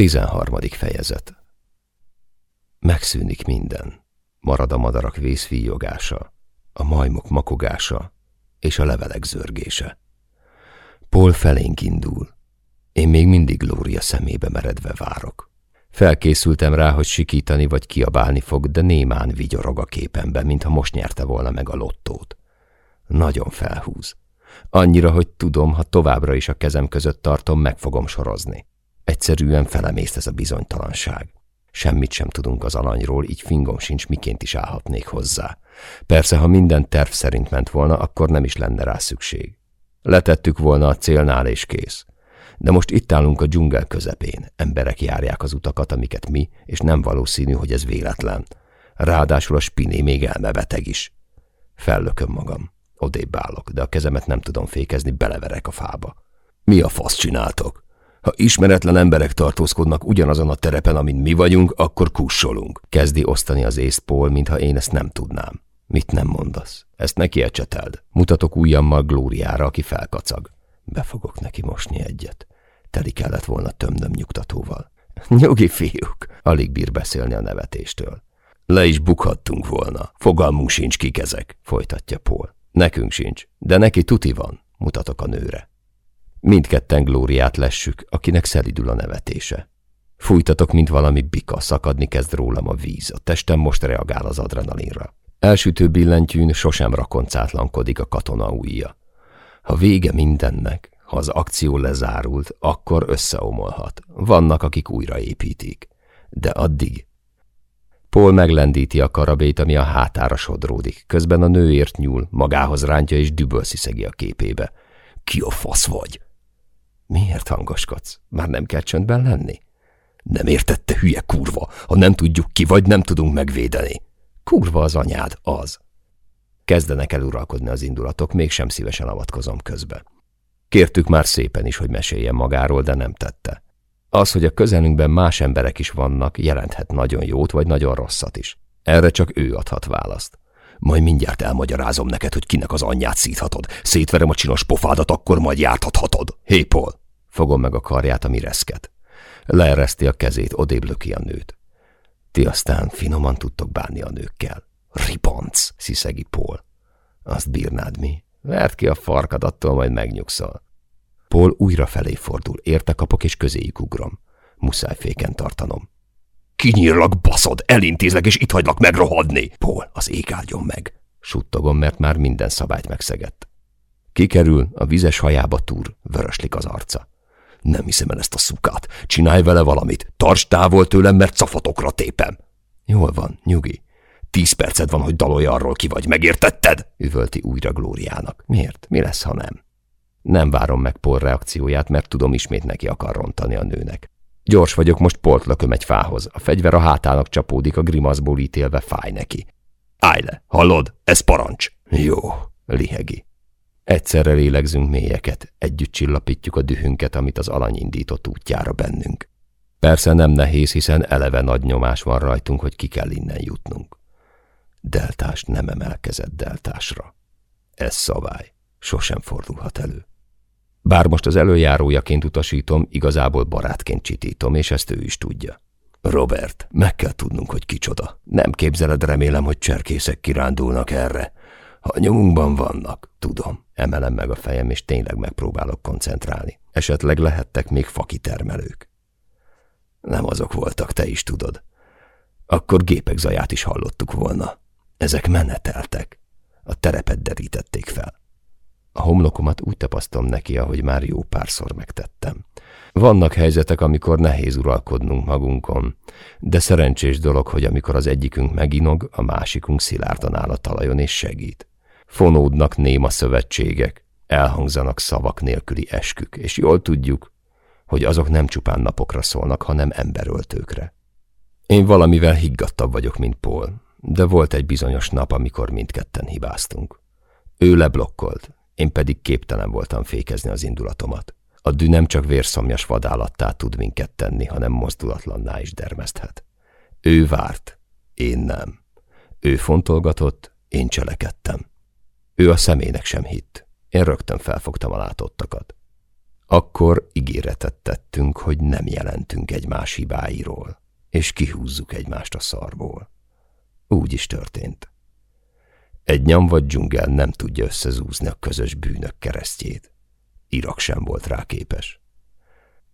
13. fejezet Megszűnik minden. Marad a madarak vészvíjogása, a majmok makogása és a levelek zörgése. Paul felénk indul. Én még mindig Glória szemébe meredve várok. Felkészültem rá, hogy sikítani vagy kiabálni fog, de némán vigyorog a képemben, mintha most nyerte volna meg a lottót. Nagyon felhúz. Annyira, hogy tudom, ha továbbra is a kezem között tartom, meg fogom sorozni. Egyszerűen felemészt ez a bizonytalanság. Semmit sem tudunk az alanyról, így fingom sincs, miként is állhatnék hozzá. Persze, ha minden terv szerint ment volna, akkor nem is lenne rá szükség. Letettük volna a célnál és kész. De most itt állunk a dzsungel közepén. Emberek járják az utakat, amiket mi, és nem valószínű, hogy ez véletlen. Ráadásul a spiné még elmebeteg is. Fellököm magam. Odébb állok, de a kezemet nem tudom fékezni, beleverek a fába. Mi a fasz csináltok? Ha ismeretlen emberek tartózkodnak ugyanazon a terepen, amin mi vagyunk, akkor kussolunk. Kezdi osztani az észt Paul, mintha én ezt nem tudnám. Mit nem mondasz? Ezt neki ecseteld. Mutatok ujjammal Glóriára, aki felkacag. Be fogok neki mosni egyet. Teli kellett volna tömnöm nyugtatóval. Nyugi fiúk, alig bír beszélni a nevetéstől. Le is bukhattunk volna. Fogalmunk sincs kik ezek, folytatja Paul. Nekünk sincs, de neki tuti van, mutatok a nőre. Mindketten Glóriát lessük, akinek szelidül a nevetése. Fújtatok, mint valami bika, szakadni kezd rólam a víz, a testem most reagál az adrenalinra. Elsütő billentyűn sosem rakoncátlankodik a katona ujja. Ha vége mindennek, ha az akció lezárult, akkor összeomolhat. Vannak, akik újraépítik. De addig... Paul meglendíti a karabét, ami a hátára sodródik. Közben a nőért nyúl, magához rántja és dübölsziszegi a képébe. Ki a fasz vagy? Miért hangoskodsz? Már nem kell csöndben lenni? Nem értette, hülye kurva. Ha nem tudjuk ki vagy, nem tudunk megvédeni. Kurva az anyád, az. Kezdenek el uralkodni az indulatok, mégsem szívesen avatkozom közbe. Kértük már szépen is, hogy meséljen magáról, de nem tette. Az, hogy a közelünkben más emberek is vannak, jelenthet nagyon jót vagy nagyon rosszat is. Erre csak ő adhat választ. Majd mindjárt elmagyarázom neked, hogy kinek az anyját szíthatod. Szétverem a csinos pofádat, akkor majd jártathatod. Hé, Paul! Fogom meg a karját, ami reszket. Leereszti a kezét, odébb löki a nőt. Ti aztán finoman tudtok bánni a nőkkel. Ribanc, sziszegi Paul. Azt bírnád mi? Vert ki a farkad, attól majd megnyugszol. Paul újra felé fordul, érte kapok és közéjük ugrom. Muszáj féken tartanom. Kinyírlak, baszod, elintézlek és itt hagylak megrohadni. Paul, az ég áldjon meg. Suttogom, mert már minden szabályt megszegett. Kikerül, a vizes hajába túr, vöröslik az arca. Nem hiszem el ezt a szukát. Csinálj vele valamit. Tarts távol tőlem, mert cafatokra tépem. Jól van, nyugi. Tíz perced van, hogy dalolj arról ki vagy, megértetted? Üvölti újra Glóriának. Miért? Mi lesz, ha nem? Nem várom meg Paul reakcióját, mert tudom ismét neki akar rontani a nőnek. Gyors vagyok, most Polt lököm egy fához. A fegyver a hátának csapódik, a grimaszból ítélve fáj neki. Állj le, hallod? Ez parancs. Jó, lihegi. Egyszerre lélegzünk mélyeket, együtt csillapítjuk a dühünket, amit az alany indított útjára bennünk. Persze nem nehéz, hiszen eleve nagy nyomás van rajtunk, hogy ki kell innen jutnunk. Deltást nem emelkezett deltásra. Ez szabály. Sosem fordulhat elő. Bár most az előjárójaként utasítom, igazából barátként csitítom, és ezt ő is tudja. Robert, meg kell tudnunk, hogy kicsoda. Nem képzeled, remélem, hogy cserkészek kirándulnak erre. Ha nyomunkban vannak, tudom. Emelem meg a fejem, és tényleg megpróbálok koncentrálni. Esetleg lehettek még fakitermelők. Nem azok voltak, te is tudod. Akkor gépek zaját is hallottuk volna. Ezek meneteltek. A terepet derítették fel. A homlokomat úgy tapasztom neki, ahogy már jó párszor megtettem. Vannak helyzetek, amikor nehéz uralkodnunk magunkon, de szerencsés dolog, hogy amikor az egyikünk meginog, a másikunk szilárdan áll a talajon és segít. Fonódnak néma szövetségek, elhangzanak szavak nélküli eskük, és jól tudjuk, hogy azok nem csupán napokra szólnak, hanem emberöltőkre. Én valamivel higgadtabb vagyok, mint Paul, de volt egy bizonyos nap, amikor mindketten hibáztunk. Ő leblokkolt, én pedig képtelen voltam fékezni az indulatomat. A dű nem csak vérszomjas vadállattá tud minket tenni, hanem mozdulatlanná is dermeszthet. Ő várt, én nem. Ő fontolgatott, én cselekedtem. Ő a szemének sem hitt. Én rögtön felfogtam a látottakat. Akkor ígéretet tettünk, hogy nem jelentünk egymás hibáiról, és kihúzzuk egymást a szarból. Úgy is történt. Egy nyom vagy dzsungel nem tudja összezúzni a közös bűnök keresztjét. Irak sem volt rá képes.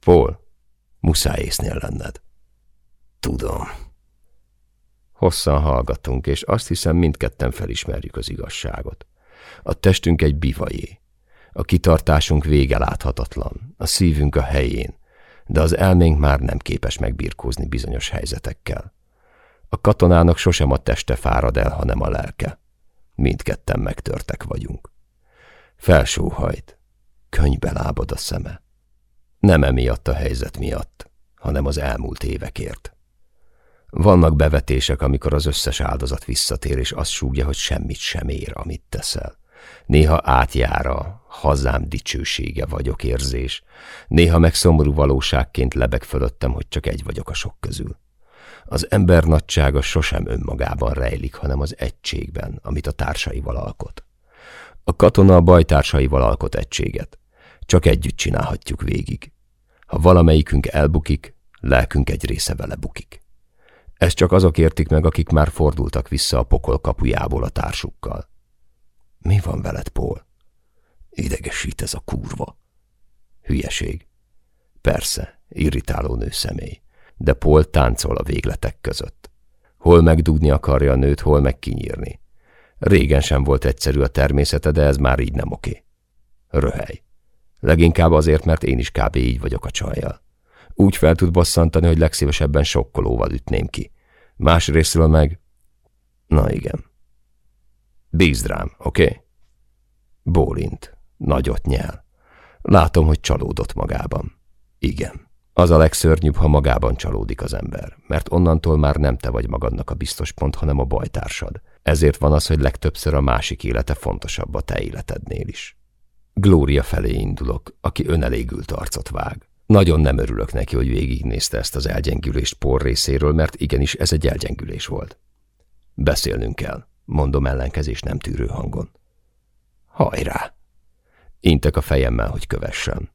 Paul, muszáj észnél lenned. Tudom. Hosszan hallgatunk, és azt hiszem mindketten felismerjük az igazságot. A testünk egy bivajé. A kitartásunk vége láthatatlan, a szívünk a helyén, de az elménk már nem képes megbirkózni bizonyos helyzetekkel. A katonának sosem a teste fárad el, hanem a lelke. Mindketten megtörtek vagyunk. Felsóhajt, könybe lábad a szeme. Nem emiatt a helyzet miatt, hanem az elmúlt évekért. Vannak bevetések, amikor az összes áldozat visszatér, és azt súgja, hogy semmit sem ér, amit teszel. Néha átjár a hazám dicsősége vagyok érzés, néha meg valóságként lebeg fölöttem, hogy csak egy vagyok a sok közül. Az ember nagysága sosem önmagában rejlik, hanem az egységben, amit a társaival alkot. A katona a bajtársaival alkot egységet. Csak együtt csinálhatjuk végig. Ha valamelyikünk elbukik, lelkünk egy része vele bukik. Ezt csak azok értik meg, akik már fordultak vissza a pokol kapujából a társukkal. Mi van veled, Paul? Idegesít ez a kurva. Hülyeség. Persze, irritáló nő személy, de Paul táncol a végletek között. Hol megdugni akarja a nőt, hol meg kinyírni. Régen sem volt egyszerű a természete, de ez már így nem oké. Röhely. Leginkább azért, mert én is kb. így vagyok a csajjal. Úgy fel tud bosszantani, hogy legszívesebben sokkolóval ütném ki. Másrésztről meg... Na igen. Bízd rám, oké? Okay? Bólint. Nagyot nyel. Látom, hogy csalódott magában. Igen. Az a legszörnyűbb, ha magában csalódik az ember, mert onnantól már nem te vagy magadnak a biztos pont, hanem a bajtársad. Ezért van az, hogy legtöbbször a másik élete fontosabb a te életednél is. Glória felé indulok, aki önelégült arcot vág. Nagyon nem örülök neki, hogy végignézte ezt az elgyengülést por részéről, mert igenis ez egy elgyengülés volt. Beszélnünk kell, mondom ellenkezés nem tűrő hangon. Hajrá! Intek a fejemmel, hogy kövessen.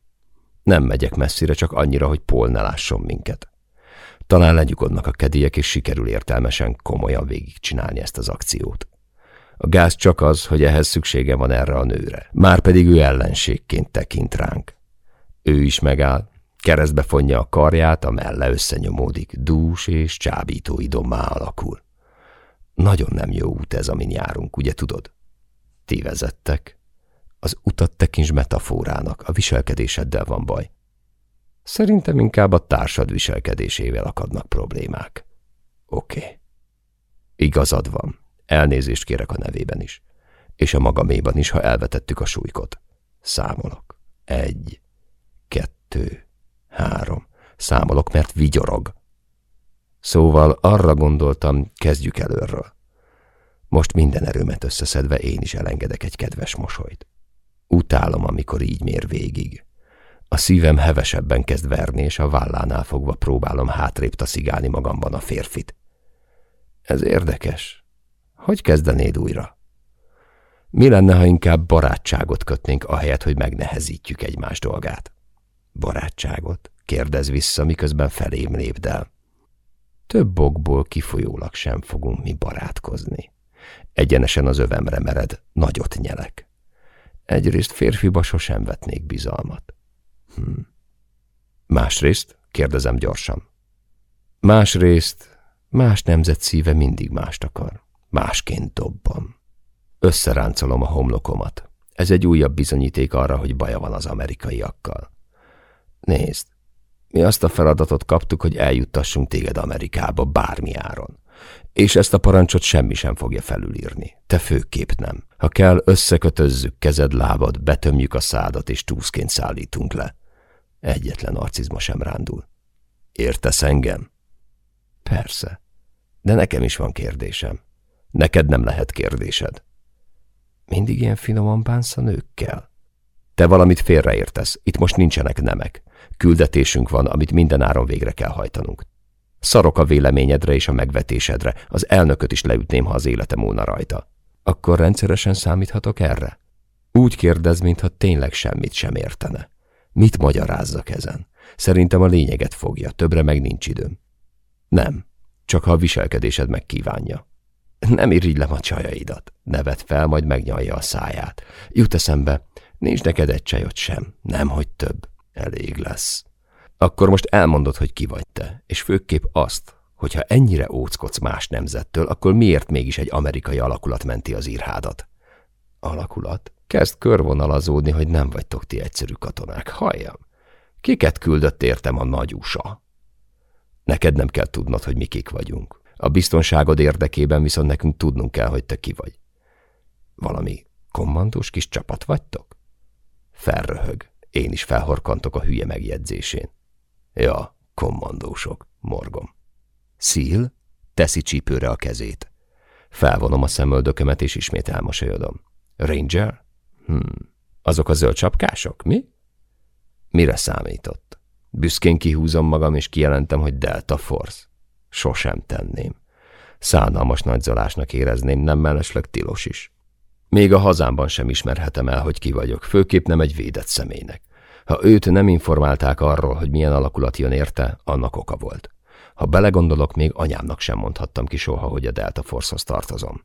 Nem megyek messzire, csak annyira, hogy Paul ne lásson minket. Talán legyugodnak a kedélyek, és sikerül értelmesen, komolyan végigcsinálni ezt az akciót. A gáz csak az, hogy ehhez szüksége van erre a nőre. Márpedig ő ellenségként tekint ránk. Ő is megáll, keresztbe fonja a karját, a melle összenyomódik, dús és csábító idommá alakul. Nagyon nem jó út ez, amin járunk, ugye tudod? Ti vezettek. Az utat tekints metaforának, a viselkedéseddel van baj. Szerintem inkább a társad viselkedésével akadnak problémák. Oké. Igazad van. Elnézést kérek a nevében is. És a magaméban is, ha elvetettük a súlykot. Számolok. Egy. Számolok, mert vigyorog. Szóval arra gondoltam, kezdjük előről. Most minden erőmet összeszedve én is elengedek egy kedves mosolyt. Utálom, amikor így mér végig. A szívem hevesebben kezd verni, és a vállánál fogva próbálom hátrébb taszigálni magamban a férfit. Ez érdekes. Hogy kezdenéd újra? Mi lenne, ha inkább barátságot kötnénk, ahelyett, hogy megnehezítjük egymás dolgát? Barátságot? Kérdez vissza, miközben felém lépdel. Több okból kifolyólag sem fogunk mi barátkozni. Egyenesen az övemre mered, nagyot nyelek. Egyrészt férfiba sosem vetnék bizalmat. Hm. Másrészt, kérdezem gyorsan. Másrészt, más nemzet szíve mindig mást akar. Másként dobban. Összeráncolom a homlokomat. Ez egy újabb bizonyíték arra, hogy baja van az amerikaiakkal. Nézd, mi azt a feladatot kaptuk, hogy eljuttassunk téged Amerikába bármi áron. És ezt a parancsot semmi sem fogja felülírni. Te főképp nem. Ha kell, összekötözzük kezed, lábad, betömjük a szádat, és túszként szállítunk le. Egyetlen arcizma sem rándul. Értesz engem? Persze. De nekem is van kérdésem. Neked nem lehet kérdésed. Mindig ilyen finoman bánsz a nőkkel? Te valamit félreértesz, itt most nincsenek nemek. Küldetésünk van, amit minden áron végre kell hajtanunk. Szarok a véleményedre és a megvetésedre, az elnököt is leütném, ha az életem múlna rajta. Akkor rendszeresen számíthatok erre? Úgy kérdez, mintha tényleg semmit sem értene. Mit magyarázzak ezen? Szerintem a lényeget fogja, többre meg nincs időm. Nem, csak ha a viselkedésed megkívánja. Nem irigylem a csajaidat. Nevet fel, majd megnyalja a száját. Jut eszembe, nincs neked egy csajot sem, nem hogy több. Elég lesz. Akkor most elmondod, hogy ki vagy te, és főképp azt, hogyha ennyire óckodsz más nemzettől, akkor miért mégis egy amerikai alakulat menti az írhádat? Alakulat? Kezd körvonalazódni, hogy nem vagytok ti egyszerű katonák. Halljam. Kiket küldött értem a nagy USA? Neked nem kell tudnod, hogy mi kik vagyunk. A biztonságod érdekében viszont nekünk tudnunk kell, hogy te ki vagy. Valami kommandós kis csapat vagytok? Felröhög. Én is felhorkantok a hülye megjegyzésén. Ja, kommandósok, morgom. Szíl teszi csípőre a kezét. Felvonom a szemöldökömet, és ismét elmosolyodom. Ranger? Hmm. Azok a zöld csapkások, mi? Mire számított? Büszkén kihúzom magam, és kijelentem, hogy Delta Force. Sosem tenném. Szánalmas nagyzolásnak érezném, nem mellesleg tilos is. Még a hazámban sem ismerhetem el, hogy ki vagyok, főképp nem egy védett személynek. Ha őt nem informálták arról, hogy milyen alakulat jön érte, annak oka volt. Ha belegondolok, még anyámnak sem mondhattam ki soha, hogy a Delta Force-hoz tartozom.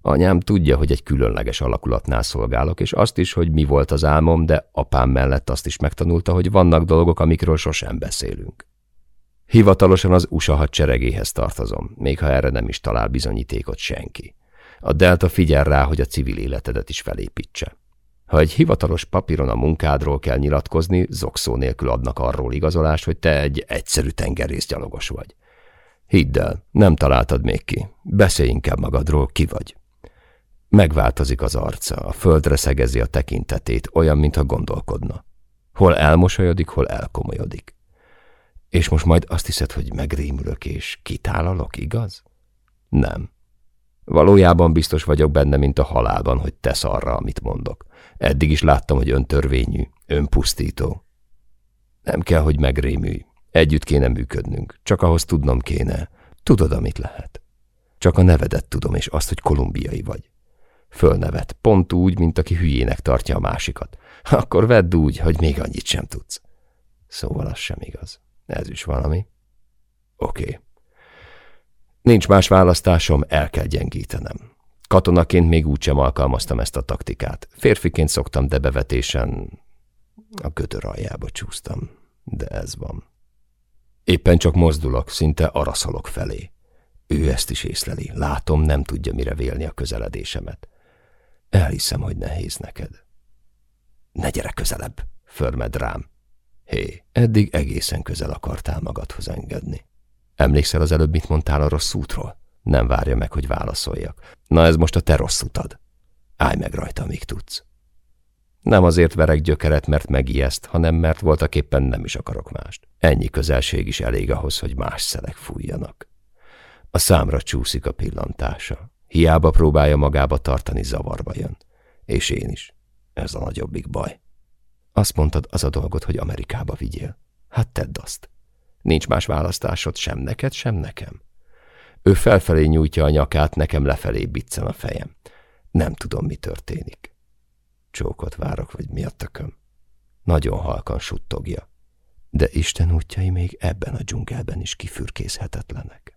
Anyám tudja, hogy egy különleges alakulatnál szolgálok, és azt is, hogy mi volt az álmom, de apám mellett azt is megtanulta, hogy vannak dolgok, amikről sosem beszélünk. Hivatalosan az USA hadseregéhez tartozom, még ha erre nem is talál bizonyítékot senki. A Delta figyel rá, hogy a civil életedet is felépítse. Ha egy hivatalos papíron a munkádról kell nyilatkozni, zokszó nélkül adnak arról igazolást, hogy te egy egyszerű tengerészgyalogos vagy. Hidd el, nem találtad még ki. Beszélj inkább magadról, ki vagy. Megváltozik az arca, a földre szegezi a tekintetét, olyan, mintha gondolkodna. Hol elmosolyodik, hol elkomolyodik. És most majd azt hiszed, hogy megrémülök és kitálalok, igaz? Nem. Valójában biztos vagyok benne, mint a halálban, hogy tesz arra, amit mondok. Eddig is láttam, hogy öntörvényű, önpusztító. Nem kell, hogy megrémülj. Együtt kéne működnünk. Csak ahhoz tudnom kéne. Tudod, amit lehet. Csak a nevedet tudom, és azt, hogy kolumbiai vagy. Fölnevet, pont úgy, mint aki hülyének tartja a másikat. Akkor vedd úgy, hogy még annyit sem tudsz. Szóval az sem igaz. Ez is valami. Oké. Okay. Nincs más választásom, el kell gyengítenem. Katonaként még úgysem alkalmaztam ezt a taktikát. Férfiként szoktam, de bevetésen a gödör aljába csúsztam. De ez van. Éppen csak mozdulok, szinte araszolok felé. Ő ezt is észleli. Látom, nem tudja mire vélni a közeledésemet. Elhiszem, hogy nehéz neked. Ne gyere közelebb, förmed rám. Hé, eddig egészen közel akartál magadhoz engedni. Emlékszel az előbb, mit mondtál a rossz útról? Nem várja meg, hogy válaszoljak. Na ez most a te rossz utad. Állj meg rajta, amíg tudsz. Nem azért verek gyökeret, mert megijeszt, hanem mert voltak éppen nem is akarok mást. Ennyi közelség is elég ahhoz, hogy más szelek fújjanak. A számra csúszik a pillantása. Hiába próbálja magába tartani, zavarba jön. És én is. Ez a nagyobbik baj. Azt mondtad, az a dolgot, hogy Amerikába vigyél. Hát tedd azt. Nincs más választásod sem neked, sem nekem. Ő felfelé nyújtja a nyakát, nekem lefelé biccen a fejem. Nem tudom, mi történik. Csókot várok, vagy mi a tököm. Nagyon halkan suttogja. De Isten útjai még ebben a dzsungelben is kifürkészhetetlenek.